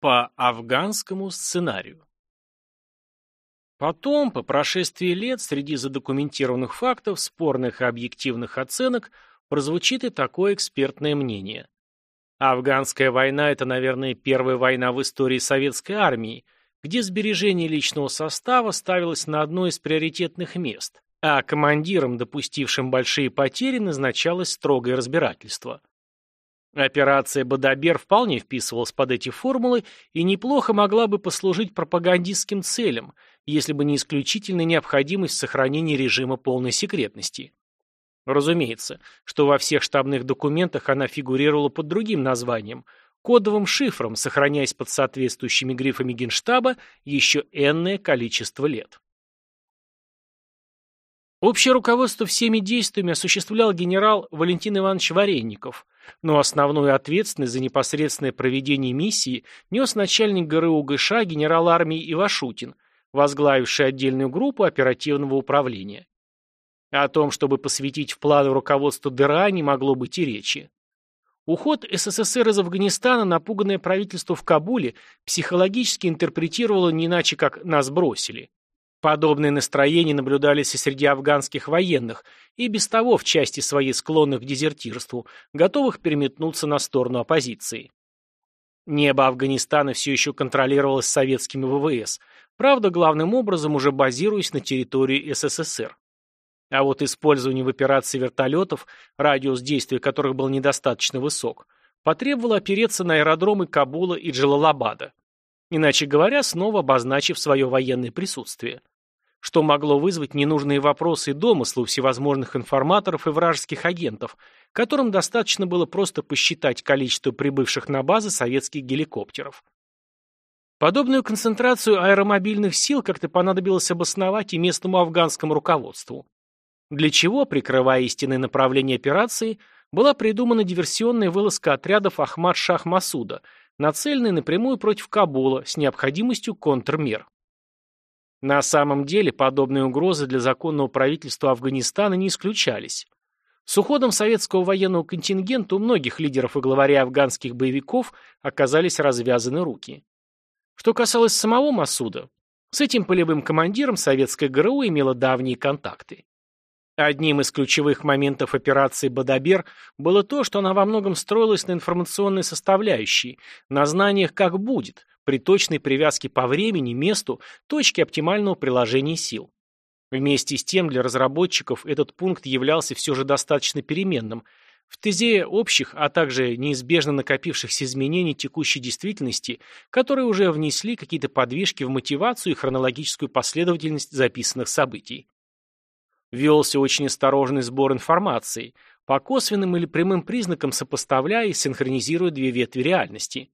По афганскому сценарию. Потом, по прошествии лет, среди задокументированных фактов, спорных и объективных оценок, прозвучит и такое экспертное мнение. Афганская война – это, наверное, первая война в истории советской армии, где сбережение личного состава ставилось на одно из приоритетных мест, а командиром, допустившим большие потери, назначалось строгое разбирательство. Операция «Бадабер» вполне вписывалась под эти формулы и неплохо могла бы послужить пропагандистским целям, если бы не исключительная необходимость сохранения режима полной секретности. Разумеется, что во всех штабных документах она фигурировала под другим названием – кодовым шифром, сохраняясь под соответствующими грифами Генштаба еще энное количество лет. Общее руководство всеми действиями осуществлял генерал Валентин Иванович Варенников, но основную ответственность за непосредственное проведение миссии нес начальник ГРУ ГШ генерал армии Ивашутин, возглавивший отдельную группу оперативного управления. О том, чтобы посвятить в планы руководства ДРА, не могло быть и речи. Уход СССР из Афганистана напуганное правительство в Кабуле психологически интерпретировало не иначе, как «нас бросили». Подобные настроения наблюдались и среди афганских военных, и без того в части своей склонных к дезертирству, готовых переметнуться на сторону оппозиции. Небо Афганистана все еще контролировалось советскими ВВС, правда, главным образом уже базируясь на территории СССР. А вот использование в операции вертолетов, радиус действия которых был недостаточно высок, потребовало опереться на аэродромы Кабула и Джалалабада. Иначе говоря, снова обозначив свое военное присутствие что могло вызвать ненужные вопросы и домыслы у всевозможных информаторов и вражеских агентов, которым достаточно было просто посчитать количество прибывших на базы советских геликоптеров. Подобную концентрацию аэромобильных сил как-то понадобилось обосновать и местному афганскому руководству. Для чего, прикрывая истинное направление операции, была придумана диверсионная вылазка отрядов Ахмад-Шах Масуда, нацеленная напрямую против Кабула с необходимостью контрмер. На самом деле подобные угрозы для законного правительства Афганистана не исключались. С уходом советского военного контингента у многих лидеров и главарей афганских боевиков оказались развязаны руки. Что касалось самого Масуда, с этим полевым командиром советская ГРУ имела давние контакты. Одним из ключевых моментов операции «Бадабер» было то, что она во многом строилась на информационной составляющей, на знаниях «как будет», при точной привязке по времени, месту, точке оптимального приложения сил. Вместе с тем для разработчиков этот пункт являлся все же достаточно переменным. В тезе общих, а также неизбежно накопившихся изменений текущей действительности, которые уже внесли какие-то подвижки в мотивацию и хронологическую последовательность записанных событий. Велся очень осторожный сбор информации, по косвенным или прямым признакам сопоставляя и синхронизируя две ветви реальности.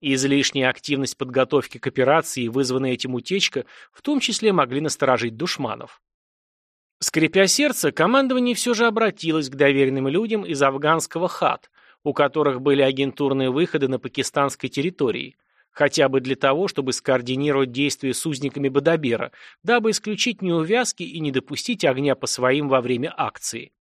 Излишняя активность подготовки к операции и вызванная этим утечка в том числе могли насторожить душманов. Скрипя сердце, командование все же обратилось к доверенным людям из афганского ХАТ, у которых были агентурные выходы на пакистанской территории, хотя бы для того, чтобы скоординировать действия с узниками Бадабера, дабы исключить неувязки и не допустить огня по своим во время акции.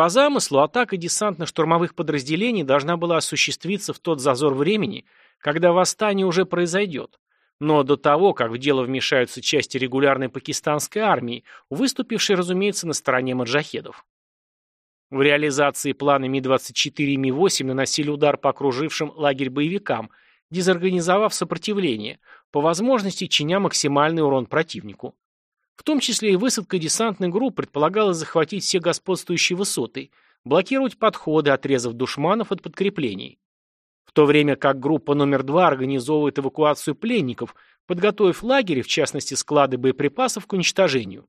По замыслу, атака десантно-штурмовых подразделений должна была осуществиться в тот зазор времени, когда восстание уже произойдет, но до того, как в дело вмешаются части регулярной пакистанской армии, выступившей, разумеется, на стороне маджахедов. В реализации плана Ми-24 и Ми-8 наносили удар по окружившим лагерь боевикам, дезорганизовав сопротивление, по возможности чиня максимальный урон противнику. В том числе и высадка десантной группы предполагалось захватить все господствующие высоты, блокировать подходы, отрезав душманов от подкреплений. В то время как группа номер два организовывает эвакуацию пленников, подготовив лагеря, в частности склады боеприпасов, к уничтожению.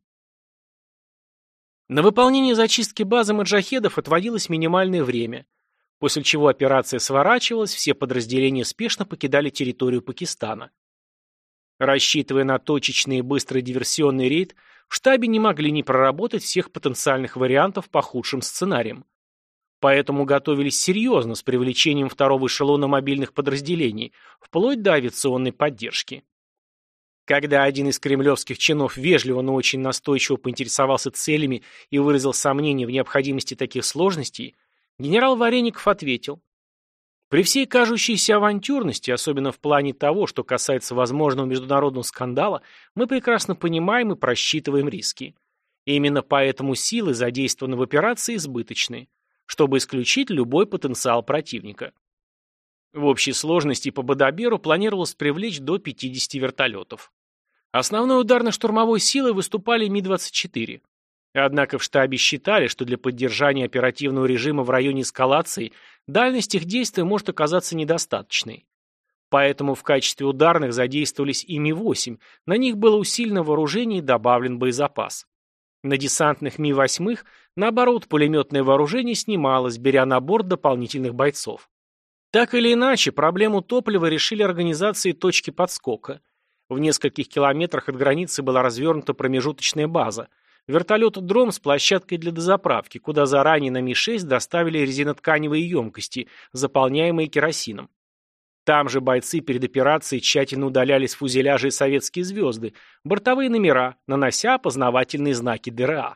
На выполнение зачистки базы маджахедов отводилось минимальное время, после чего операция сворачивалась, все подразделения спешно покидали территорию Пакистана. Рассчитывая на точечный и быстрый диверсионный рейд, в штабе не могли не проработать всех потенциальных вариантов по худшим сценариям. Поэтому готовились серьезно с привлечением второго эшелона мобильных подразделений, вплоть до авиационной поддержки. Когда один из кремлевских чинов вежливо, но очень настойчиво поинтересовался целями и выразил сомнение в необходимости таких сложностей, генерал Вареников ответил. При всей кажущейся авантюрности, особенно в плане того, что касается возможного международного скандала, мы прекрасно понимаем и просчитываем риски. И именно поэтому силы, задействованные в операции, избыточны, чтобы исключить любой потенциал противника. В общей сложности по Бадаберу планировалось привлечь до 50 вертолетов. Основной ударно-штурмовой силой выступали Ми-24. Однако в штабе считали, что для поддержания оперативного режима в районе эскалации дальность их действия может оказаться недостаточной. Поэтому в качестве ударных задействовались и Ми-8, на них было усилено вооружение и добавлен боезапас. На десантных Ми-8, наоборот, пулеметное вооружение снималось, беря на борт дополнительных бойцов. Так или иначе, проблему топлива решили организации точки подскока. В нескольких километрах от границы была развернута промежуточная база – Вертолет-дром с площадкой для дозаправки, куда заранее на Ми-6 доставили резинотканевые емкости, заполняемые керосином. Там же бойцы перед операцией тщательно удаляли с фюзеляжей советские звезды, бортовые номера, нанося опознавательные знаки ДРА.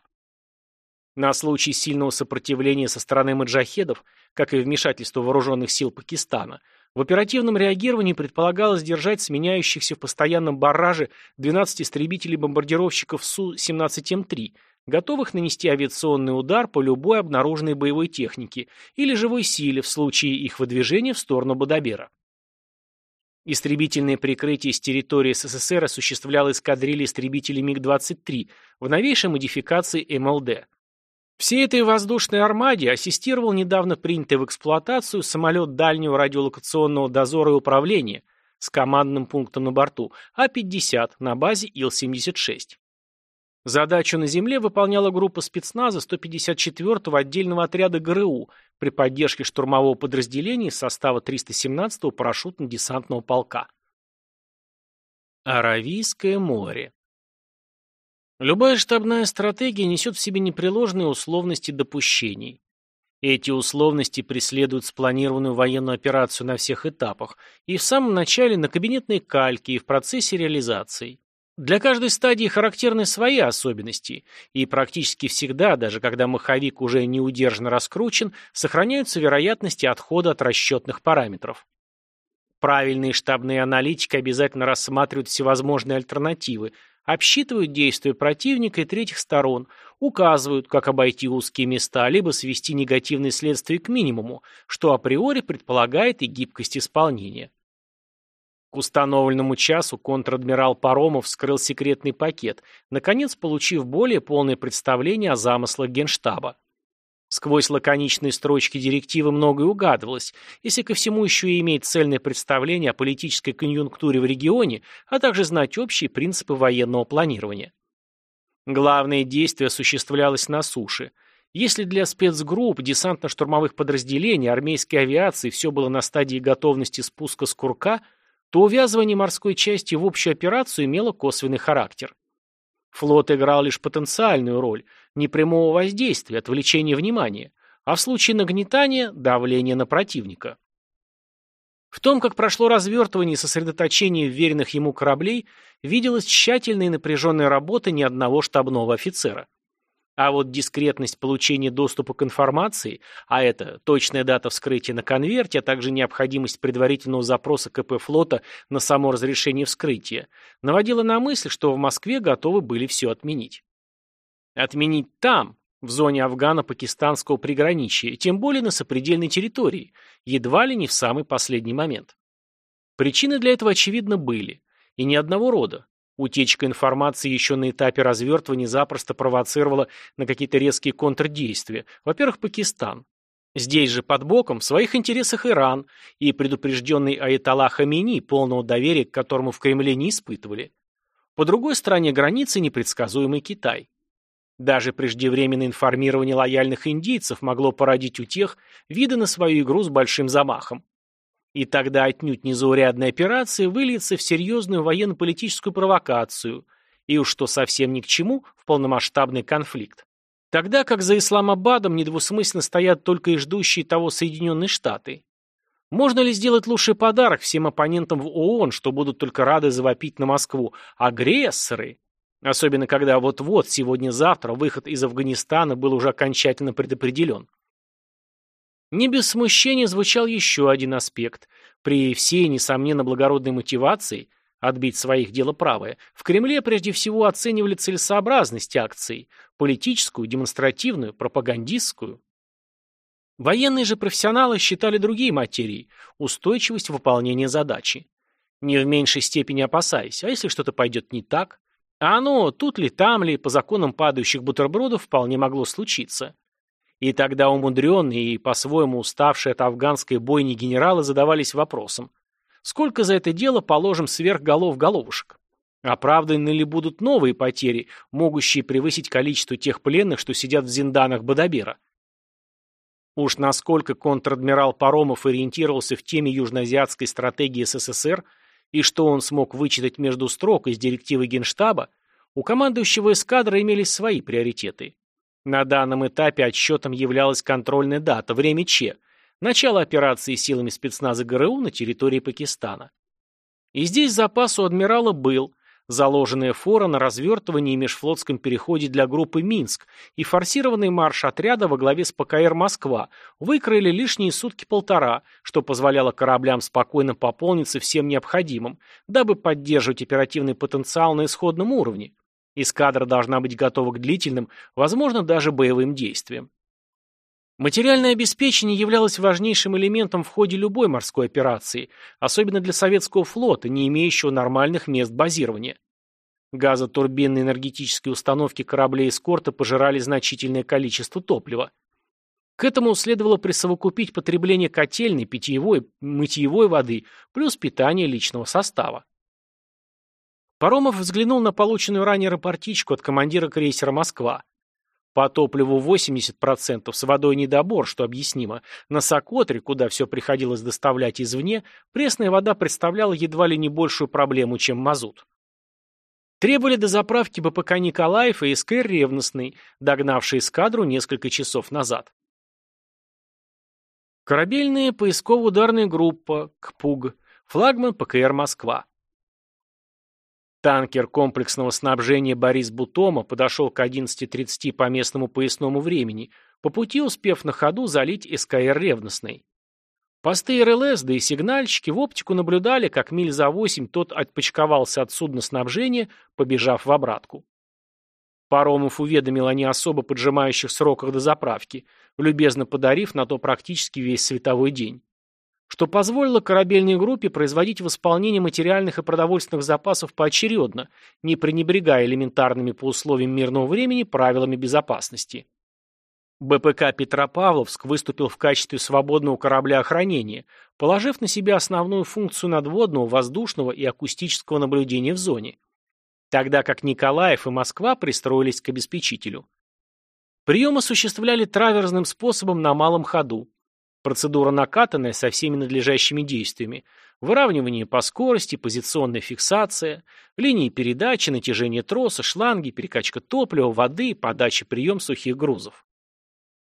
На случай сильного сопротивления со стороны маджахедов, как и вмешательства вооруженных сил Пакистана, в оперативном реагировании предполагалось держать сменяющихся в постоянном барраже 12 истребителей-бомбардировщиков Су-17М3, готовых нанести авиационный удар по любой обнаруженной боевой технике или живой силе в случае их выдвижения в сторону Бадабера. Истребительное прикрытие с территории СССР осуществляла эскадрилья истребителей МиГ-23 в новейшей модификации МЛД. Всей этой воздушной армаде ассистировал недавно принятый в эксплуатацию самолет дальнего радиолокационного дозора и управления с командным пунктом на борту А-50 на базе Ил-76. Задачу на земле выполняла группа спецназа 154-го отдельного отряда ГРУ при поддержке штурмового подразделения из состава 317-го парашютно-десантного полка. Аравийское море Любая штабная стратегия несет в себе непреложные условности допущений. Эти условности преследуют спланированную военную операцию на всех этапах, и в самом начале на кабинетной кальке, и в процессе реализации. Для каждой стадии характерны свои особенности, и практически всегда, даже когда маховик уже неудержно раскручен, сохраняются вероятности отхода от расчетных параметров. Правильные штабные аналитики обязательно рассматривают всевозможные альтернативы, обсчитывают действия противника и третьих сторон, указывают, как обойти узкие места, либо свести негативные следствия к минимуму, что априори предполагает и гибкость исполнения. К установленному часу контр-адмирал Паромов вскрыл секретный пакет, наконец получив более полное представление о замыслах Генштаба. Сквозь лаконичные строчки директивы многое угадывалось, если ко всему еще и иметь цельное представление о политической конъюнктуре в регионе, а также знать общие принципы военного планирования. Главное действие осуществлялось на суше. Если для спецгрупп, десантно-штурмовых подразделений, армейской авиации все было на стадии готовности спуска с курка, то увязывание морской части в общую операцию имело косвенный характер. Флот играл лишь потенциальную роль, непрямого воздействия, отвлечения внимания, а в случае нагнетания – давления на противника. В том, как прошло развертывание и сосредоточение вверенных ему кораблей, виделась тщательная и напряженная работа ни одного штабного офицера. А вот дискретность получения доступа к информации, а это точная дата вскрытия на конверте, а также необходимость предварительного запроса КП флота на само разрешение вскрытия, наводила на мысль, что в Москве готовы были все отменить. Отменить там, в зоне Афгано-Пакистанского приграничья, тем более на сопредельной территории, едва ли не в самый последний момент. Причины для этого, очевидно, были, и ни одного рода. Утечка информации еще на этапе развертывания запросто провоцировала на какие-то резкие контрдействия. Во-первых, Пакистан. Здесь же под боком в своих интересах Иран и предупрежденный Аятолла Хамини, полного доверия к которому в Кремле не испытывали. По другой стороне границы непредсказуемый Китай. Даже преждевременное информирование лояльных индийцев могло породить у тех виды на свою игру с большим замахом. И тогда отнюдь незаурядная операция выльется в серьезную военно-политическую провокацию, и уж что совсем ни к чему, в полномасштабный конфликт. Тогда как за Исламабадом недвусмысленно стоят только и ждущие того Соединенные Штаты. Можно ли сделать лучший подарок всем оппонентам в ООН, что будут только рады завопить на Москву? Агрессоры! Особенно когда вот-вот, сегодня-завтра, выход из Афганистана был уже окончательно предопределен. Не без смущения звучал еще один аспект. При всей, несомненно, благородной мотивации отбить своих дело правое, в Кремле прежде всего оценивали целесообразность акции – политическую, демонстративную, пропагандистскую. Военные же профессионалы считали другие материи – устойчивость выполнения задачи. Не в меньшей степени опасаясь, а если что-то пойдет не так? А оно, тут ли, там ли, по законам падающих бутербродов вполне могло случиться. И тогда умудренные и по-своему уставшие от афганской бойни генералы задавались вопросом, сколько за это дело положим сверх голов головушек? Оправданы ли будут новые потери, могущие превысить количество тех пленных, что сидят в зинданах Бадабера? Уж насколько контр-адмирал Паромов ориентировался в теме южноазиатской стратегии СССР и что он смог вычитать между строк из директивы Генштаба, у командующего эскадры имелись свои приоритеты. На данном этапе отсчетом являлась контрольная дата, время Че, начало операции силами спецназа ГРУ на территории Пакистана. И здесь запас у адмирала был, заложенная фора на развертывании межфлотском переходе для группы «Минск» и форсированный марш отряда во главе с ПКР «Москва» выкроили лишние сутки-полтора, что позволяло кораблям спокойно пополниться всем необходимым, дабы поддерживать оперативный потенциал на исходном уровне. Эскадра должна быть готова к длительным, возможно, даже боевым действиям. Материальное обеспечение являлось важнейшим элементом в ходе любой морской операции, особенно для советского флота, не имеющего нормальных мест базирования. Газотурбинные энергетические установки кораблей эскорта пожирали значительное количество топлива. К этому следовало присовокупить потребление котельной, питьевой, мытьевой воды, плюс питание личного состава. Паромов взглянул на полученную ранее рапортичку от командира крейсера «Москва». По топливу 80%, с водой недобор, что объяснимо. На Сокотре, куда все приходилось доставлять извне, пресная вода представляла едва ли не большую проблему, чем мазут. Требовали до заправки БПК Николаев и СКР Ревностный, догнавший эскадру несколько часов назад. Корабельная поисково-ударная группа, КПУГ, флагман ПКР «Москва». Танкер комплексного снабжения Борис Бутома подошел к 11.30 по местному поясному времени, по пути успев на ходу залить СКР ревностный. Посты РЛС, да и сигнальщики в оптику наблюдали, как миль за восемь тот отпочковался от судна снабжения, побежав в обратку. Паромов уведомил о не особо поджимающих сроках до заправки, любезно подарив на то практически весь световой день что позволило корабельной группе производить восполнение материальных и продовольственных запасов поочередно, не пренебрегая элементарными по условиям мирного времени правилами безопасности. БПК «Петропавловск» выступил в качестве свободного корабля охранения, положив на себя основную функцию надводного, воздушного и акустического наблюдения в зоне, тогда как Николаев и Москва пристроились к обеспечителю. Прием осуществляли траверсным способом на малом ходу, Процедура накатанная со всеми надлежащими действиями. Выравнивание по скорости, позиционная фиксация, линии передачи, натяжение троса, шланги, перекачка топлива, воды, подача прием сухих грузов.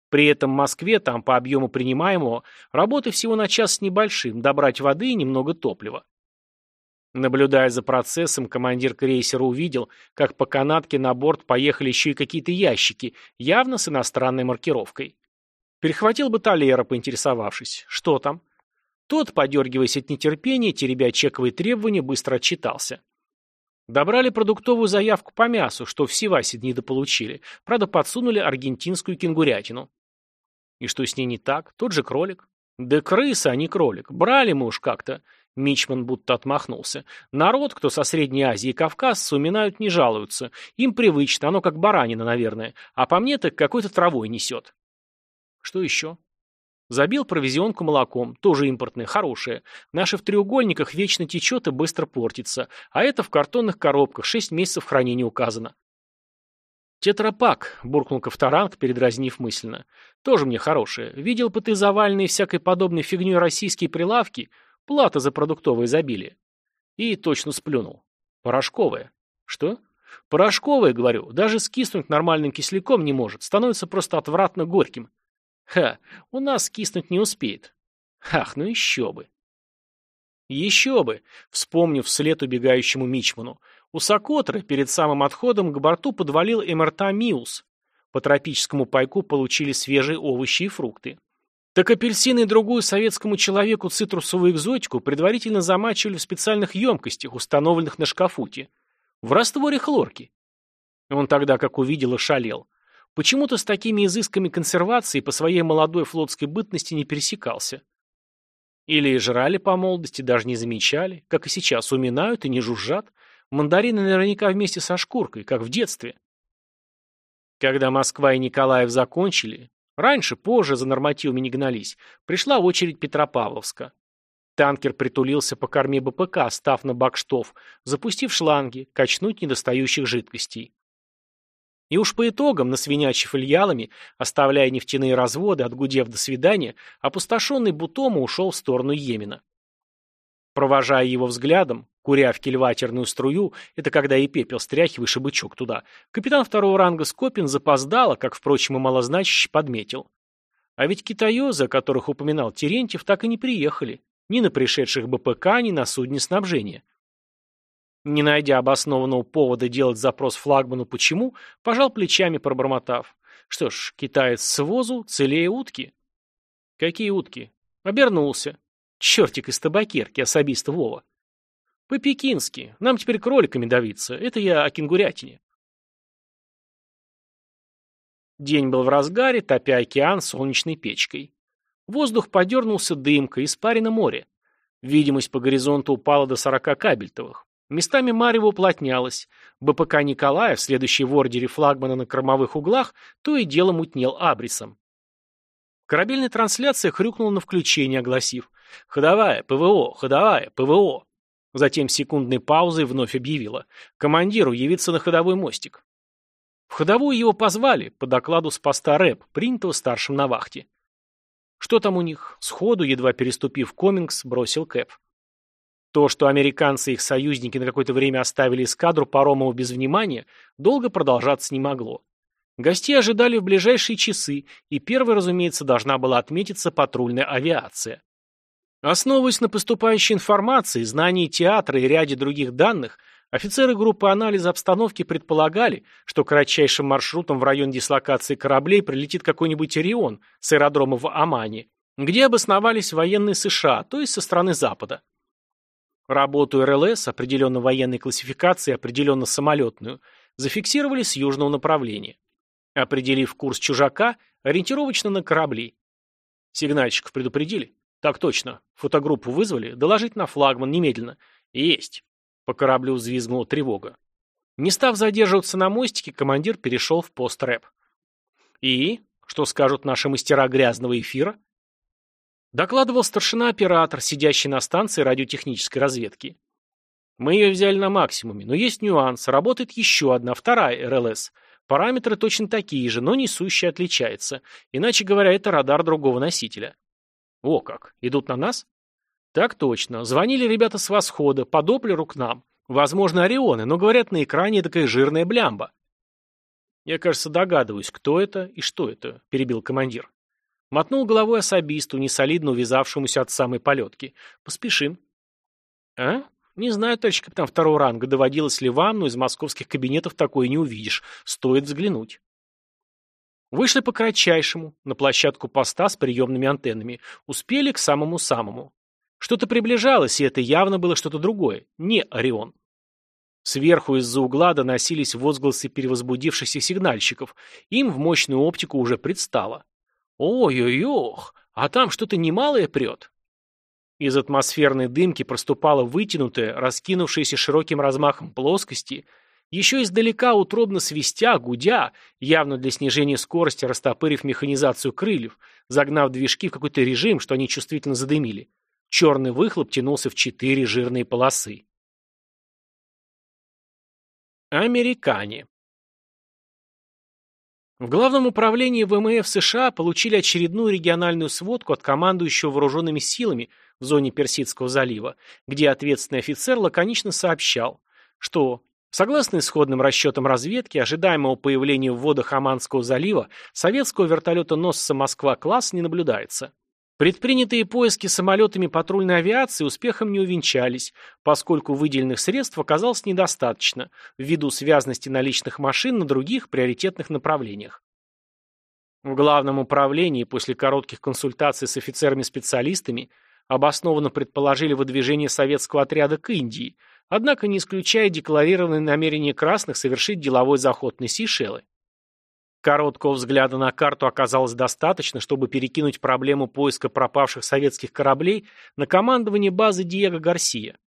При этом в Москве, там по объему принимаемого, работы всего на час с небольшим, добрать воды и немного топлива. Наблюдая за процессом, командир крейсера увидел, как по канатке на борт поехали еще и какие-то ящики, явно с иностранной маркировкой. Перехватил бы Толера, поинтересовавшись. Что там? Тот, подергиваясь от нетерпения, теребя чековые требования, быстро отчитался. Добрали продуктовую заявку по мясу, что в Севасе недополучили. Правда, подсунули аргентинскую кенгурятину. И что с ней не так? Тот же кролик. Да крыса, а не кролик. Брали мы уж как-то. Мичман будто отмахнулся. Народ, кто со Средней Азии и Кавказа, уминают не жалуются. Им привычно, оно как баранина, наверное. А по мне так какой-то травой несет. Что еще? Забил провизионку молоком, тоже импортное, хорошее. Наше в треугольниках вечно течет и быстро портится, а это в картонных коробках, шесть месяцев хранения указано. «Тетрапак», — буркнул Ковторанг, передразнив мысленно. «Тоже мне хорошее. Видел бы ты заваленные всякой подобной фигней российские прилавки? Плата за продуктовое изобилие». И точно сплюнул. «Порошковое». «Что?» «Порошковое, говорю. Даже скиснуть нормальным кисляком не может. Становится просто отвратно горьким». Ха, у нас киснуть не успеет. Ах, ну еще бы. Еще бы, вспомнив вслед убегающему Мичману. У Сокотры перед самым отходом к борту подвалил МРТ «Миус». По тропическому пайку получили свежие овощи и фрукты. Так апельсины и другую советскому человеку цитрусовую экзотику предварительно замачивали в специальных емкостях, установленных на шкафуте, в растворе хлорки. Он тогда, как увидел, ошалел. Почему-то с такими изысками консервации по своей молодой флотской бытности не пересекался. Или жрали по молодости, даже не замечали, как и сейчас, уминают и не жужжат. Мандарины наверняка вместе со шкуркой, как в детстве. Когда Москва и Николаев закончили, Раньше, позже за нормативами не гнались. Пришла очередь Петропавловска. Танкер притулился по корме БПК, став на бакштов, запустив шланги, качнуть недостающих жидкостей. И уж по итогам, насвинячив ильялами, оставляя нефтяные разводы, отгудев до свидания, опустошенный Бутома ушел в сторону Йемена. Провожая его взглядом, куря в кильватерную струю, это когда и пепел стряхиваешь и бычок туда, капитан второго ранга Скопин запоздало, как, впрочем, и малозначащий подметил. А ведь китаёзы, о которых упоминал Терентьев, так и не приехали. Ни на пришедших БПК, ни на судне снабжения. Не найдя обоснованного повода делать запрос флагману «почему», пожал плечами, пробормотав. Что ж, китаец с возу целее утки. Какие утки? Обернулся. Чертик из табакерки, особист Вова. По-пекински. Нам теперь кроликами давиться. Это я о кенгурятине. День был в разгаре, топя океан солнечной печкой. Воздух подернулся дымкой, испарено море. Видимость по горизонту упала до сорока кабельтовых. Местами Марево уплотнялось. БПК Николаев, следующий в ордере флагмана на кормовых углах, то и дело мутнел абрисом. Корабельная трансляция хрюкнула на включение, огласив «Ходовая, ПВО, ходовая, ПВО». Затем секундной паузой вновь объявила «Командиру явиться на ходовой мостик». В ходовую его позвали, по докладу с поста рэп, принятого старшим на вахте. Что там у них? Сходу, едва переступив Комингс, бросил Кэп. То, что американцы и их союзники на какое-то время оставили эскадру Паромова без внимания, долго продолжаться не могло. Гостей ожидали в ближайшие часы, и первой, разумеется, должна была отметиться патрульная авиация. Основываясь на поступающей информации, знании театра и ряде других данных, офицеры группы анализа обстановки предполагали, что кратчайшим маршрутом в район дислокации кораблей прилетит какой-нибудь «Орион» с аэродрома в Омане, где обосновались военные США, то есть со стороны Запада. Работу РЛС, определенно военной классификации, определенно самолетную, зафиксировали с южного направления. Определив курс чужака, ориентировочно на корабли. Сигнальщиков предупредили? Так точно. Фотогруппу вызвали? Доложить на флагман немедленно. Есть. По кораблю взвизгнула тревога. Не став задерживаться на мостике, командир перешел в пост рэп. И? Что скажут наши мастера грязного эфира? Докладывал старшина-оператор, сидящий на станции радиотехнической разведки. Мы ее взяли на максимуме, но есть нюанс. Работает еще одна, вторая РЛС. Параметры точно такие же, но несущая отличается. Иначе говоря, это радар другого носителя. О как, идут на нас? Так точно. Звонили ребята с восхода, по Доплеру к нам. Возможно, Орионы, но говорят на экране такая жирная блямба. Я, кажется, догадываюсь, кто это и что это, перебил командир. Мотнул головой особисту, несолидно увязавшемуся от самой полетки. Поспешим. А? Не знаю, товарищ капитан второго ранга, доводилось ли вам, но из московских кабинетов такое не увидишь. Стоит взглянуть. Вышли по кратчайшему, на площадку поста с приемными антеннами. Успели к самому-самому. Что-то приближалось, и это явно было что-то другое, не Орион. Сверху из-за угла доносились возгласы перевозбудившихся сигнальщиков. Им в мощную оптику уже предстало. Ой-ой-ох, а там что-то немалое прет. Из атмосферной дымки проступала вытянутая, раскинувшаяся широким размахом плоскости, еще издалека утробно свистя, гудя, явно для снижения скорости растопырив механизацию крыльев, загнав движки в какой-то режим, что они чувствительно задымили. Черный выхлоп тянулся в четыре жирные полосы. Американе. В Главном управлении ВМФ США получили очередную региональную сводку от командующего вооруженными силами в зоне Персидского залива, где ответственный офицер лаконично сообщал, что, согласно исходным расчетам разведки, ожидаемого появления в водах Оманского залива советского вертолета носца «Москва-класс» не наблюдается. Предпринятые поиски самолетами патрульной авиации успехом не увенчались, поскольку выделенных средств оказалось недостаточно, ввиду связности наличных машин на других приоритетных направлениях. В главном управлении после коротких консультаций с офицерами-специалистами обоснованно предположили выдвижение советского отряда к Индии, однако не исключая декларированное намерение красных совершить деловой заход на Сейшелы. Короткого взгляда на карту оказалось достаточно, чтобы перекинуть проблему поиска пропавших советских кораблей на командование базы Диего Гарсия.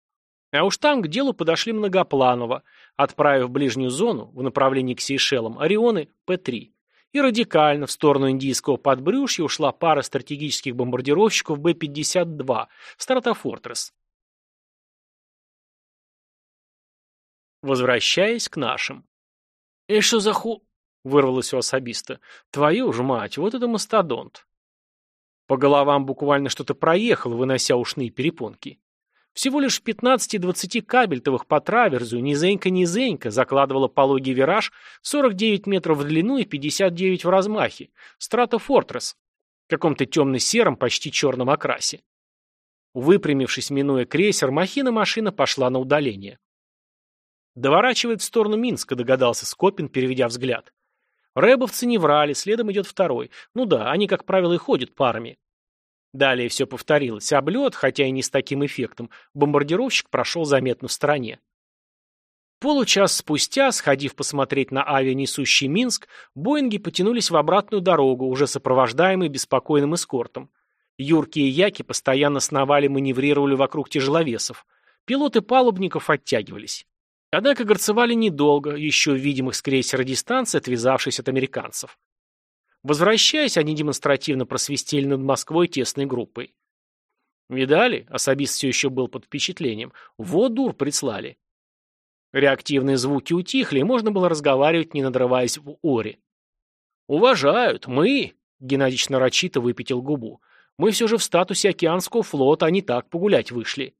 А уж там к делу подошли многопланово, отправив в ближнюю зону, в направлении к Сейшелам, Орионы П-3. И радикально в сторону индийского подбрюшья ушла пара стратегических бомбардировщиков Б-52 «Стратофортресс». Возвращаясь к нашим. «И что за ху...» — вырвалось у особиста. «Твою ж мать, вот это мастодонт!» По головам буквально что-то проехало, вынося ушные перепонки. Всего лишь в 15-20 кабельтовых по траверзу, низенько-низенько, закладывала пологий вираж 49 метров в длину и 59 в размахе. Стратофортресс. В каком-то темно-сером, почти черном окрасе. Выпрямившись, минуя крейсер, махина машина пошла на удаление. Доворачивает в сторону Минска, догадался Скопин, переведя взгляд. Рэбовцы не врали, следом идет второй. Ну да, они, как правило, и ходят парами. Далее все повторилось. Облет, хотя и не с таким эффектом, бомбардировщик прошел заметно в стороне. Получас спустя, сходив посмотреть на авианесущий Минск, Боинги потянулись в обратную дорогу, уже сопровождаемые беспокойным эскортом. Юрки и Яки постоянно сновали, маневрировали вокруг тяжеловесов. Пилоты палубников оттягивались. Однако горцевали недолго, еще видимых с крейсера дистанции, отвязавшись от американцев. Возвращаясь, они демонстративно просвистели над Москвой тесной группой. Видали? Особист все еще был под впечатлением. Вот дур прислали. Реактивные звуки утихли, и можно было разговаривать, не надрываясь в оре. «Уважают. Мы...» — Геннадьевич нарочито выпятил губу. «Мы все же в статусе океанского флота, а не так погулять вышли».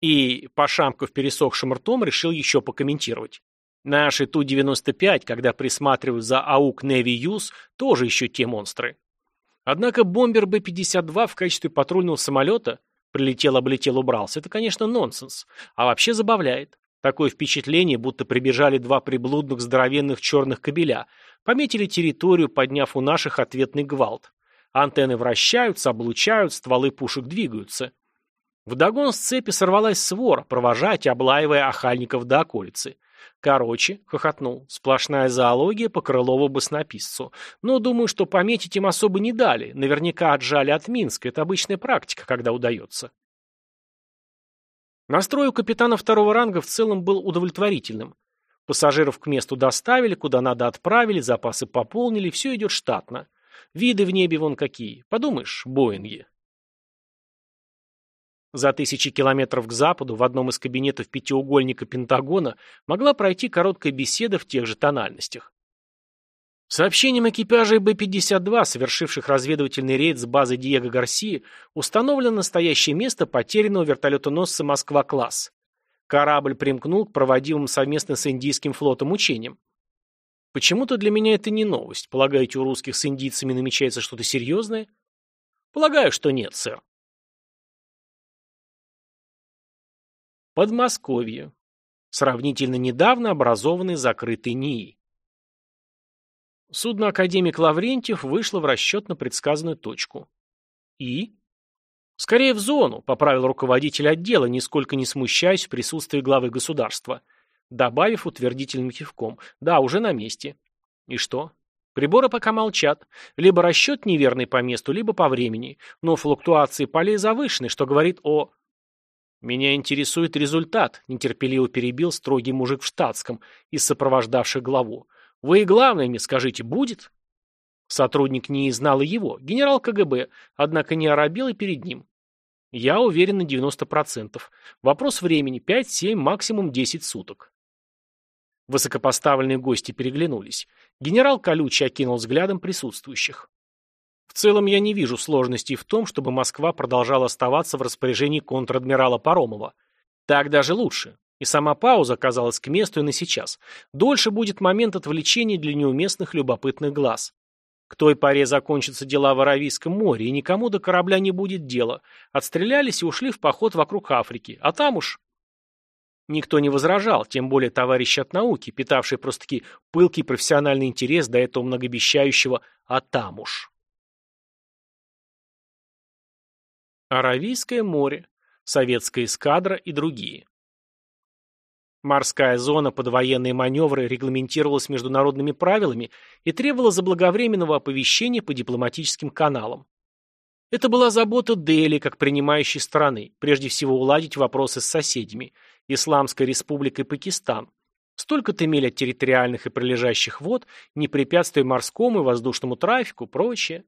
И, пошамкав пересохшим ртом, решил еще покомментировать. Наши Ту-95, когда присматривают за АУК Navy Юз, тоже еще те монстры. Однако бомбер Б-52 в качестве патрульного самолета прилетел, облетел, убрался. Это, конечно, нонсенс. А вообще забавляет. Такое впечатление, будто прибежали два приблудных здоровенных черных кабеля, пометили территорию, подняв у наших ответный гвалт. Антенны вращаются, облучают, стволы пушек двигаются. Вдогон с цепи сорвалась свора, провожать, облаивая охальников до околицы. Короче, хохотнул, сплошная зоология по Крылову баснописцу. Но думаю, что пометить им особо не дали. Наверняка отжали от Минска. Это обычная практика, когда удается. Настрой у капитана второго ранга в целом был удовлетворительным. Пассажиров к месту доставили, куда надо отправили, запасы пополнили, все идет штатно. Виды в небе вон какие. Подумаешь, Боинги. За тысячи километров к западу, в одном из кабинетов пятиугольника Пентагона, могла пройти короткая беседа в тех же тональностях. Сообщением экипажей Б-52, совершивших разведывательный рейд с базы Диего Гарсии, установлено настоящее место потерянного вертолетоносца «Москва-класс». Корабль примкнул к проводимым совместно с индийским флотом учениям. Почему-то для меня это не новость. Полагаете, у русских с индийцами намечается что-то серьезное? Полагаю, что нет, сэр. Подмосковье. Сравнительно недавно образованный закрытый НИИ. Судно «Академик Лаврентьев» вышло в расчет на предсказанную точку. И? Скорее в зону, поправил руководитель отдела, нисколько не смущаясь в присутствии главы государства, добавив утвердительным кивком. Да, уже на месте. И что? Приборы пока молчат. Либо расчет неверный по месту, либо по времени. Но флуктуации полей завышены, что говорит о... «Меня интересует результат», — нетерпеливо перебил строгий мужик в штатском из сопровождавших главу. «Вы и главное мне скажите, будет?» Сотрудник не знал и его, генерал КГБ, однако не оробел и перед ним. Я уверен на 90%. Вопрос времени 5-7, максимум 10 суток. Высокопоставленные гости переглянулись. Генерал колючий окинул взглядом присутствующих. Целом я не вижу сложностей в том, чтобы Москва продолжала оставаться в распоряжении контр-адмирала Паромова. Так даже лучше. И сама пауза казалась к месту и на сейчас. Дольше будет момент отвлечения для неуместных любопытных глаз. К той поре закончатся дела в Аравийском море, и никому до корабля не будет дела. Отстрелялись и ушли в поход вокруг Африки. А там уж... Никто не возражал, тем более товарищи от науки, питавшие просто-таки пылкий профессиональный интерес до этого многообещающего «а там уж». Аравийское море, советская эскадра и другие. Морская зона под военные маневры регламентировалась международными правилами и требовала заблаговременного оповещения по дипломатическим каналам. Это была забота Дели как принимающей страны, прежде всего уладить вопросы с соседями – Исламской республикой Пакистан. Столько-то миль от территориальных и прилежащих вод, не препятствуя морскому и воздушному трафику, прочее.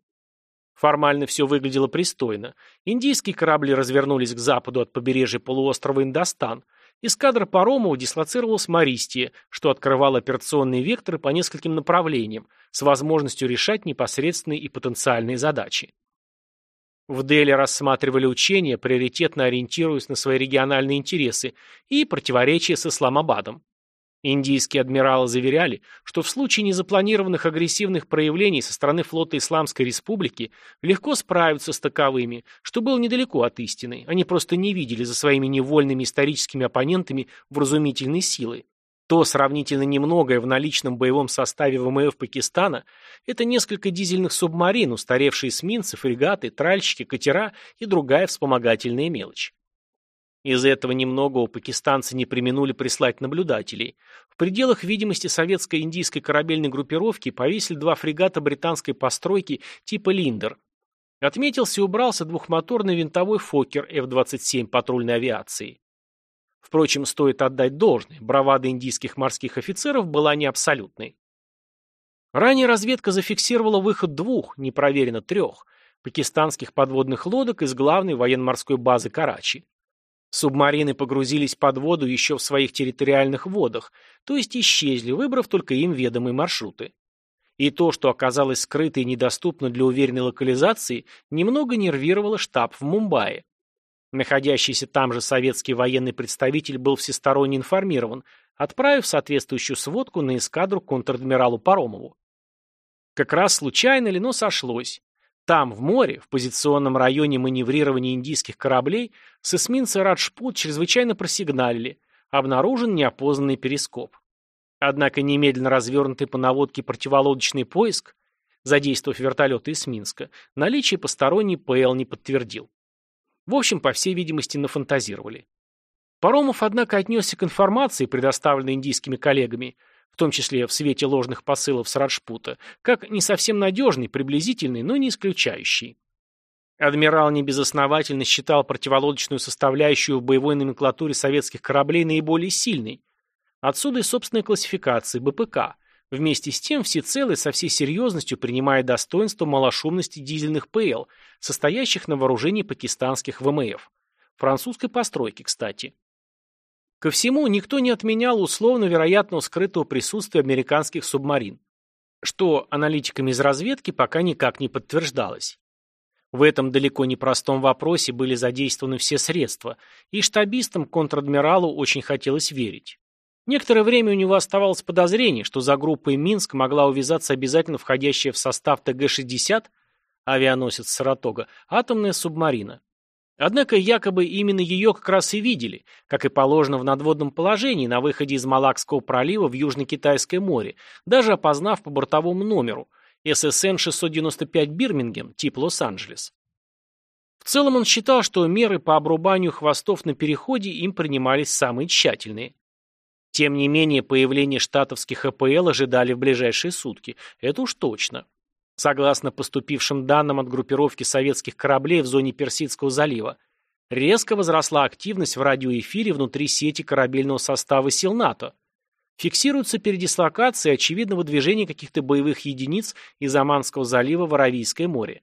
Формально все выглядело пристойно. Индийские корабли развернулись к западу от побережья полуострова Индостан. Эскадра паромов дислоцировалась в Мористии, что открывало операционные векторы по нескольким направлениям, с возможностью решать непосредственные и потенциальные задачи. В Дели рассматривали учения, приоритетно ориентируясь на свои региональные интересы и противоречия с Исламабадом. Индийские адмиралы заверяли, что в случае незапланированных агрессивных проявлений со стороны флота Исламской Республики легко справиться с таковыми, что было недалеко от истины, они просто не видели за своими невольными историческими оппонентами вразумительной силы. То сравнительно немногое в наличном боевом составе ВМФ Пакистана – это несколько дизельных субмарин, устаревшие эсминцы, фрегаты, тральщики, катера и другая вспомогательная мелочь. Из этого немного пакистанцы не применули прислать наблюдателей. В пределах видимости советской индийской корабельной группировки повесили два фрегата британской постройки типа «Линдер». Отметился и убрался двухмоторный винтовой «Фокер» F-27 патрульной авиации. Впрочем, стоит отдать должное, бравада индийских морских офицеров была не абсолютной. Ранее разведка зафиксировала выход двух, непроверено трех, пакистанских подводных лодок из главной военно-морской базы Карачи. Субмарины погрузились под воду еще в своих территориальных водах, то есть исчезли, выбрав только им ведомые маршруты. И то, что оказалось скрыто и недоступно для уверенной локализации, немного нервировало штаб в Мумбаи. Находящийся там же советский военный представитель был всесторонне информирован, отправив соответствующую сводку на эскадру контр-адмиралу Паромову. Как раз случайно ли, но сошлось. Там, в море, в позиционном районе маневрирования индийских кораблей, с эсминца Раджпут чрезвычайно просигналили, обнаружен неопознанный перископ. Однако немедленно развернутый по наводке противолодочный поиск, задействовав вертолеты из Минска, наличие посторонней ПЛ не подтвердил. В общем, по всей видимости, нафантазировали. Паромов, однако, отнесся к информации, предоставленной индийскими коллегами, в том числе в свете ложных посылов с Раджпута, как не совсем надежный, приблизительный, но не исключающий. Адмирал небезосновательно считал противолодочную составляющую в боевой номенклатуре советских кораблей наиболее сильной. Отсюда и собственная классификация БПК – Вместе с тем, всецело и со всей серьезностью принимая достоинство малошумности дизельных ПЛ, состоящих на вооружении пакистанских ВМФ. Французской постройки, кстати. Ко всему, никто не отменял условно вероятного скрытого присутствия американских субмарин, что аналитиками из разведки пока никак не подтверждалось. В этом далеко не простом вопросе были задействованы все средства, и штабистам контр-адмиралу очень хотелось верить. Некоторое время у него оставалось подозрение, что за группой Минск могла увязаться обязательно входящая в состав ТГ-60, авианосец Саратога, атомная субмарина. Однако якобы именно ее как раз и видели, как и положено в надводном положении на выходе из Малакского пролива в Южно-Китайское море, даже опознав по бортовому номеру ССН-695 Бирмингем, тип Лос-Анджелес. В целом он считал, что меры по обрубанию хвостов на переходе им принимались самые тщательные. Тем не менее, появление штатовских АПЛ ожидали в ближайшие сутки. Это уж точно. Согласно поступившим данным от группировки советских кораблей в зоне Персидского залива, резко возросла активность в радиоэфире внутри сети корабельного состава сил НАТО. Фиксируются передислокации и очевидно выдвижение каких-то боевых единиц из Аманского залива в Аравийское море.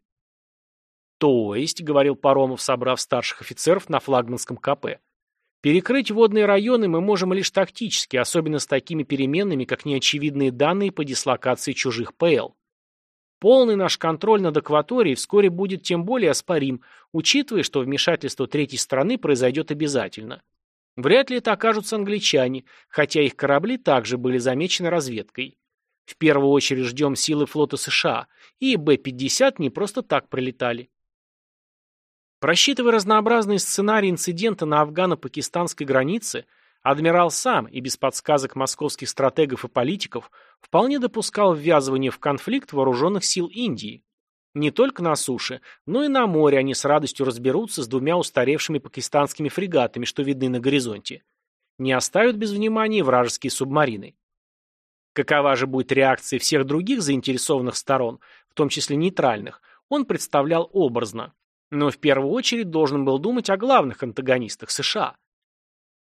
То есть, говорил Паромов, собрав старших офицеров на флагманском КП, Перекрыть водные районы мы можем лишь тактически, особенно с такими переменными, как неочевидные данные по дислокации чужих ПЛ. Полный наш контроль над акваторией вскоре будет тем более оспорим, учитывая, что вмешательство третьей страны произойдет обязательно. Вряд ли это окажутся англичане, хотя их корабли также были замечены разведкой. В первую очередь ждем силы флота США, и Б-50 не просто так прилетали. Просчитывая разнообразные сценарии инцидента на афгано-пакистанской границе, Адмирал сам и без подсказок московских стратегов и политиков вполне допускал ввязывание в конфликт вооруженных сил Индии. Не только на суше, но и на море они с радостью разберутся с двумя устаревшими пакистанскими фрегатами, что видны на горизонте. Не оставят без внимания вражеские субмарины. Какова же будет реакция всех других заинтересованных сторон, в том числе нейтральных, он представлял образно. Но в первую очередь должен был думать о главных антагонистах США.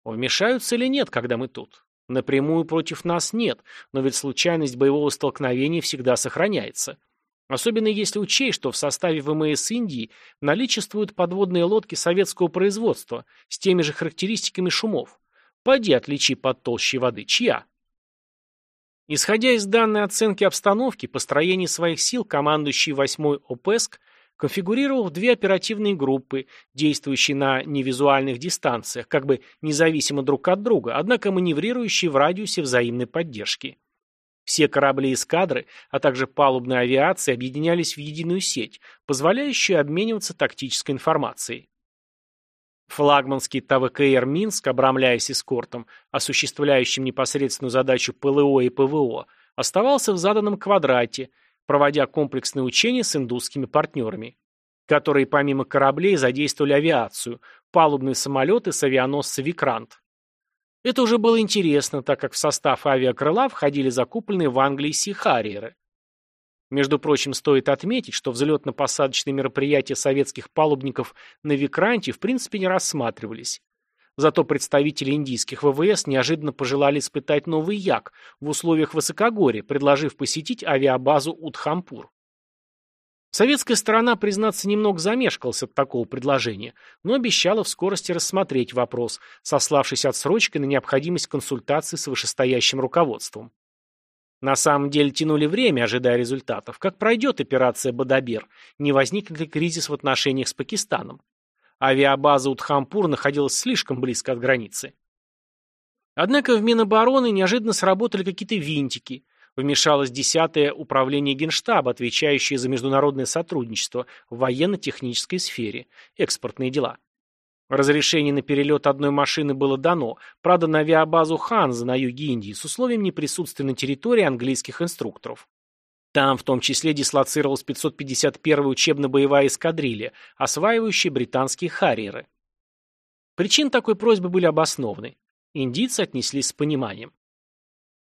Вмешаются или нет, когда мы тут? Напрямую против нас нет, но ведь случайность боевого столкновения всегда сохраняется. Особенно если учесть, что в составе ВМС Индии наличествуют подводные лодки советского производства с теми же характеристиками шумов. Поди отличи под толщей воды. Чья? Исходя из данной оценки обстановки, построение своих сил командующий 8-й ОПЕСК конфигурировал в две оперативные группы, действующие на невизуальных дистанциях, как бы независимо друг от друга, однако маневрирующие в радиусе взаимной поддержки. Все корабли эскадры, а также палубная авиация объединялись в единую сеть, позволяющую обмениваться тактической информацией. Флагманский ТВКР «Минск», обрамляясь эскортом, осуществляющим непосредственную задачу ПЛО и ПВО, оставался в заданном квадрате, проводя комплексные учения с индусскими партнерами, которые помимо кораблей задействовали авиацию, палубные самолеты с авианосца «Викрант». Это уже было интересно, так как в состав авиакрыла входили закупленные в Англии Си-Харриеры. Между прочим, стоит отметить, что взлетно-посадочные мероприятия советских палубников на Викранте в принципе не рассматривались. Зато представители индийских ВВС неожиданно пожелали испытать новый Як в условиях высокогорья, предложив посетить авиабазу Удхампур. Советская сторона, признаться, немного замешкалась от такого предложения, но обещала в скорости рассмотреть вопрос, сославшись отсрочкой на необходимость консультации с вышестоящим руководством. На самом деле тянули время, ожидая результатов. Как пройдет операция «Бадабер», не возникнет ли кризис в отношениях с Пакистаном. Авиабаза Утхампур находилась слишком близко от границы. Однако в Минобороны неожиданно сработали какие-то винтики. Вмешалось 10-е управление Генштаба, отвечающее за международное сотрудничество в военно-технической сфере, экспортные дела. Разрешение на перелет одной машины было дано, правда, на авиабазу Ханза на юге Индии с условием неприсутствия на территории английских инструкторов. Там в том числе дислоцировалась 551-я учебно-боевая эскадрилья, осваивающая британские харриеры. Причины такой просьбы были обоснованы. Индийцы отнеслись с пониманием.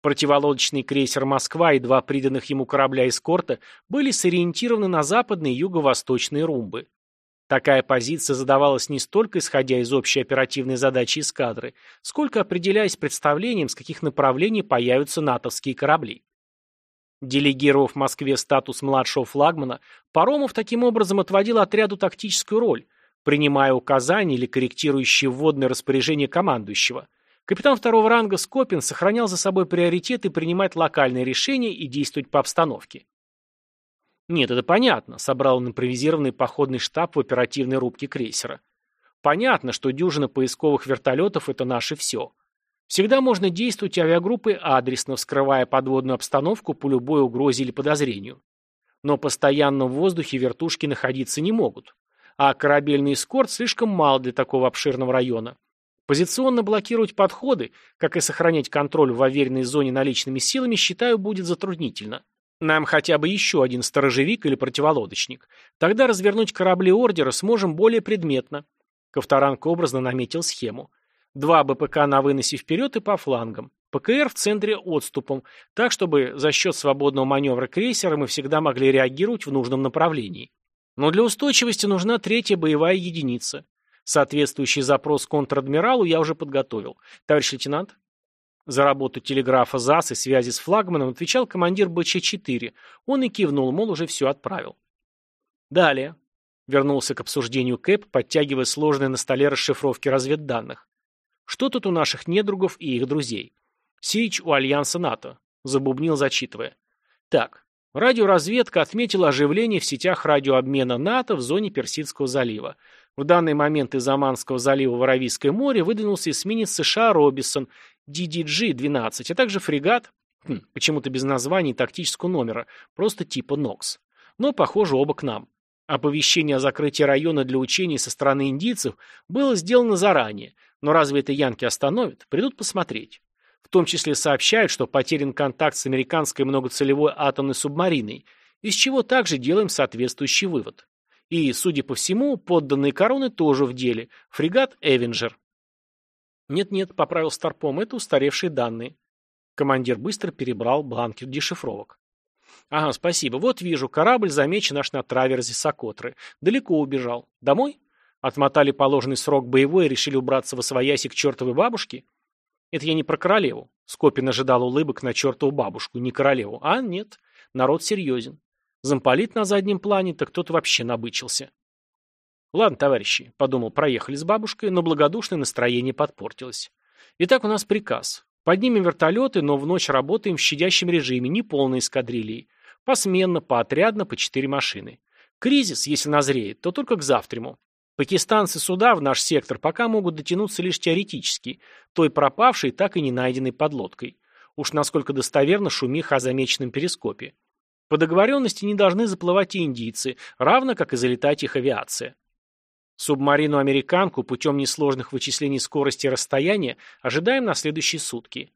Противолодочный крейсер «Москва» и два приданных ему корабля эскорта были сориентированы на западные и юго-восточные румбы. Такая позиция задавалась не столько исходя из общей оперативной задачи эскадры, сколько определяясь представлением, с каких направлений появятся натовские корабли. Делегировав Москве статус младшего флагмана, Паромов таким образом отводил отряду тактическую роль, принимая указания или корректирующие вводные распоряжения командующего. Капитан второго ранга Скопин сохранял за собой приоритеты принимать локальные решения и действовать по обстановке. Нет, это понятно, собрал он импровизированный походный штаб в оперативной рубке крейсера. Понятно, что дюжина поисковых вертолетов – это наше все. Всегда можно действовать авиагруппой адресно, вскрывая подводную обстановку по любой угрозе или подозрению. Но постоянно в воздухе вертушки находиться не могут. А корабельный эскорт слишком мал для такого обширного района. Позиционно блокировать подходы, как и сохранять контроль в уверенной зоне наличными силами, считаю, будет затруднительно. Нам хотя бы еще один сторожевик или противолодочник. Тогда развернуть корабли ордера сможем более предметно. Ковторанг образно наметил схему. Два БПК на выносе вперед и по флангам. ПКР в центре отступом, так, чтобы за счет свободного маневра крейсера мы всегда могли реагировать в нужном направлении. Но для устойчивости нужна третья боевая единица. Соответствующий запрос контр-адмиралу я уже подготовил. Товарищ лейтенант? За работу телеграфа ЗАС и связи с флагманом отвечал командир БЧ-4. Он и кивнул, мол, уже все отправил. Далее. Вернулся к обсуждению КЭП, подтягивая сложные на столе расшифровки разведданных. Что тут у наших недругов и их друзей? Сич у Альянса НАТО. Забубнил, зачитывая. Так, радиоразведка отметила оживление в сетях радиообмена НАТО в зоне Персидского залива. В данный момент из Оманского залива в Аравийское море выдвинулся эсминец США «Робисон» DDG-12, а также фрегат, хм, почему-то без названия и тактического номера, просто типа «Нокс». Но, похоже, оба к нам. Оповещение о закрытии района для учений со стороны индийцев было сделано заранее, Но разве это янки остановят? Придут посмотреть. В том числе сообщают, что потерян контакт с американской многоцелевой атомной субмариной, из чего также делаем соответствующий вывод. И, судя по всему, подданные короны тоже в деле. Фрегат «Эвенджер». Нет-нет, поправил Старпом, это устаревшие данные. Командир быстро перебрал бланки дешифровок. Ага, спасибо. Вот вижу, корабль замечен аж на траверзе Сокотры. Далеко убежал. Домой? Отмотали положенный срок боевой и решили убраться во свояси к чертовой бабушке? Это я не про королеву. Скопин ожидал улыбок на чертову бабушку, не королеву. А нет, народ серьезен. Замполит на заднем плане, так кто-то вообще набычился. Ладно, товарищи, подумал, проехали с бабушкой, но благодушное настроение подпортилось. Итак, у нас приказ. Поднимем вертолеты, но в ночь работаем в щадящем режиме, не полной эскадрильей. Посменно, поотрядно, по четыре машины. Кризис, если назреет, то только к завтраму. Пакистанцы суда в наш сектор пока могут дотянуться лишь теоретически, той пропавшей, так и не найденной подлодкой. Уж насколько достоверно шумиха о замеченном перископе. По договоренности не должны заплывать и индийцы, равно как и залетать их авиация. Субмарину-американку путем несложных вычислений скорости и расстояния ожидаем на следующие сутки.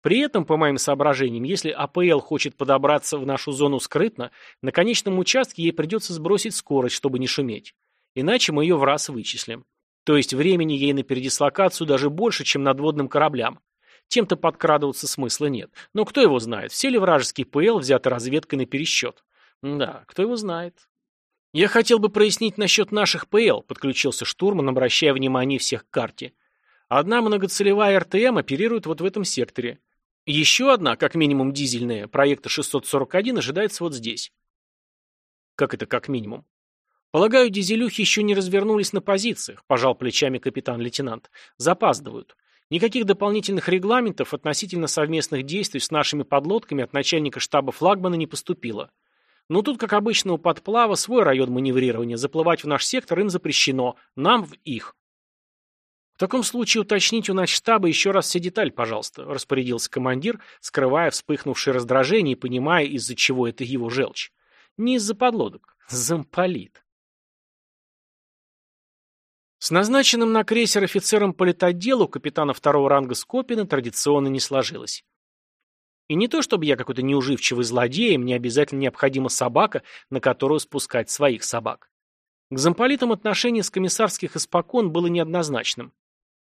При этом, по моим соображениям, если АПЛ хочет подобраться в нашу зону скрытно, на конечном участке ей придется сбросить скорость, чтобы не шуметь. Иначе мы ее в раз вычислим. То есть времени ей на передислокацию даже больше, чем надводным кораблям. Тем-то подкрадываться смысла нет. Но кто его знает, все ли вражеский ПЛ взяты разведкой на пересчет? Да, кто его знает. Я хотел бы прояснить насчет наших ПЛ, подключился штурман, обращая внимание всех к карте. Одна многоцелевая РТМ оперирует вот в этом секторе. Еще одна, как минимум дизельная, проекта 641, ожидается вот здесь. Как это как минимум? Полагаю, дизелюхи еще не развернулись на позициях, пожал плечами капитан-лейтенант. Запаздывают. Никаких дополнительных регламентов относительно совместных действий с нашими подлодками от начальника штаба флагмана не поступило. Но тут, как обычно, у подплава свой район маневрирования. Заплывать в наш сектор им запрещено, нам в их. В таком случае уточните у нас штаба еще раз все детали, пожалуйста, распорядился командир, скрывая вспыхнувшее раздражение и понимая, из-за чего это его желчь. Не из-за подлодок. Замполит. С назначенным на крейсер офицером политотделу капитана второго ранга Скопина традиционно не сложилось. И не то, чтобы я какой-то неуживчивый злодей, мне обязательно необходима собака, на которую спускать своих собак. К замполитам отношение с комиссарских испокон было неоднозначным.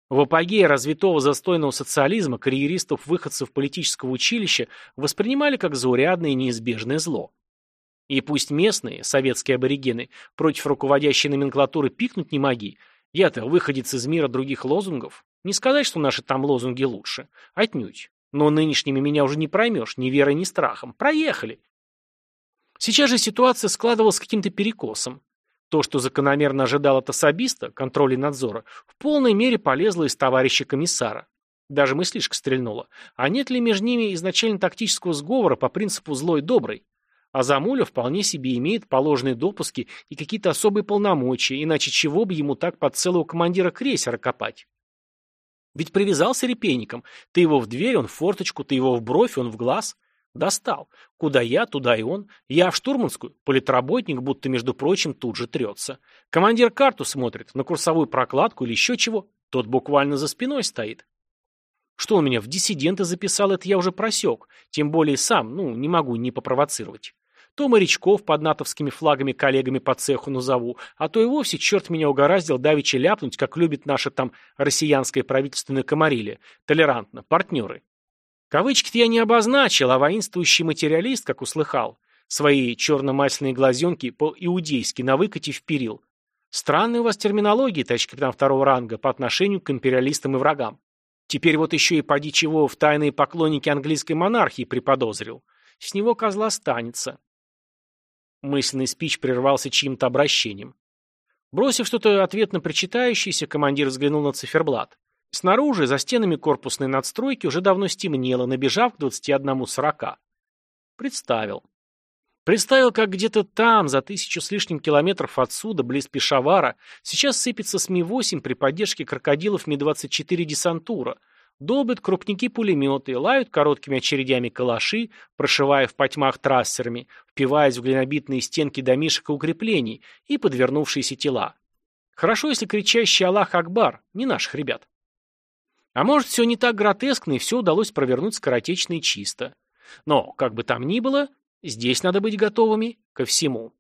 В апогее развитого застойного социализма карьеристов-выходцев политического училища воспринимали как заурядное и неизбежное зло. И пусть местные, советские аборигены, против руководящей номенклатуры пикнуть не моги, я-то выходец из мира других лозунгов. Не сказать, что наши там лозунги лучше. Отнюдь. Но нынешними меня уже не проймешь ни верой, ни страхом. Проехали. Сейчас же ситуация складывалась каким-то перекосом. То, что закономерно ожидал от особиста, контроля надзора, в полной мере полезло из товарища комиссара. Даже мыслишка стрельнула. А нет ли между ними изначально тактического сговора по принципу «злой-добрый»? А Замуля вполне себе имеет положенные допуски и какие-то особые полномочия, иначе чего бы ему так под целого командира крейсера копать? Ведь привязался репейником. Ты его в дверь, он в форточку, ты его в бровь, он в глаз. Достал. Куда я, туда и он. Я в штурманскую. Политработник, будто, между прочим, тут же трется. Командир карту смотрит, на курсовую прокладку или еще чего. Тот буквально за спиной стоит. Что он меня в диссиденты записал, это я уже просек. Тем более сам, ну, не могу не попровоцировать. То морячков под натовскими флагами коллегами по цеху назову, а то и вовсе черт меня угораздил давеча ляпнуть, как любит наше там россиянское правительственное комариле. Толерантно, партнеры. Кавычки-то я не обозначил, а воинствующий материалист, как услыхал, свои черно-масляные глазенки по-иудейски на выкате вперил. Странная у вас терминология, товарищ капитан второго ранга, по отношению к империалистам и врагам. Теперь вот еще и поди чего в тайные поклонники английской монархии приподозрил. С него козла станется. Мысленный спич прервался чьим-то обращением. Бросив что-то ответно причитающееся, командир взглянул на циферблат. Снаружи, за стенами корпусной надстройки, уже давно стемнело, набежав к 21.40. Представил. Представил, как где-то там, за тысячу с лишним километров отсюда, близ Пешавара, сейчас сыпется с Ми-8 при поддержке крокодилов Ми-24 десантура – Долбят крупники-пулеметы, лают короткими очередями калаши, прошивая в потьмах трассерами, впиваясь в глинобитные стенки домишек и укреплений и подвернувшиеся тела. Хорошо, если кричащий Аллах Акбар, не наших ребят. А может, все не так гротескно, и все удалось провернуть скоротечно и чисто. Но, как бы там ни было, здесь надо быть готовыми ко всему.